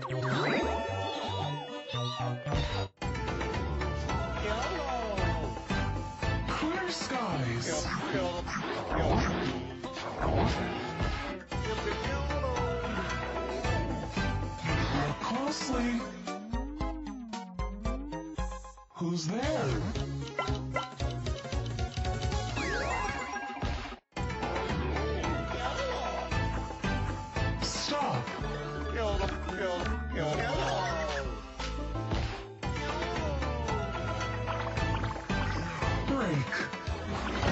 Clear skies. Closely. Who's there? 漂漂亮了。Blink.